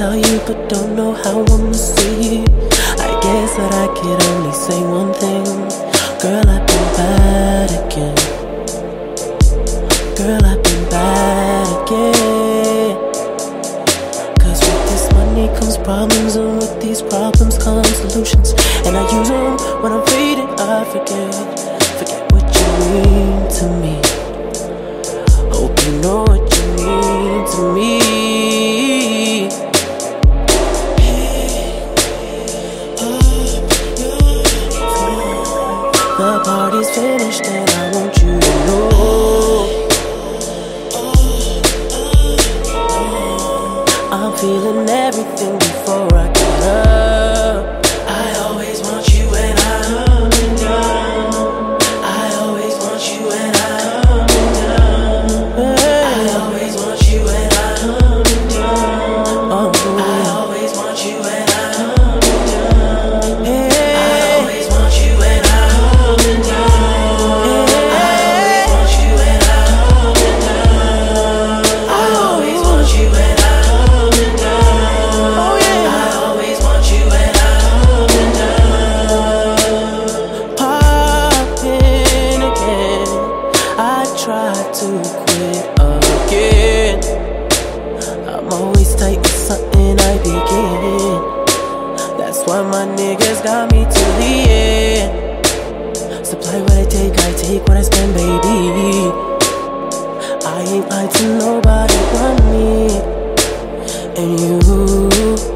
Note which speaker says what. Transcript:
Speaker 1: Tell you, but don't know how I'ma see. I guess that I could only say one thing. Girl, I've been bad again. Girl, I've been bad again. Cause with this money comes problems, and with these problems come solutions. And I use them when I'm fading, I forget. Forget what you mean to me. Party's finished and I want you to know. I'm feeling everything before I All my niggas got me to the end. Supply what I take, I take what I spend, baby. I ain't lied to nobody but me and you.